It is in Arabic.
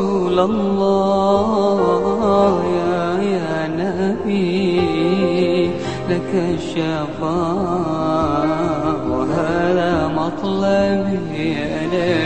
رسول الله يا يا نبي لك الشفاء وهذا مطلبي يا نبي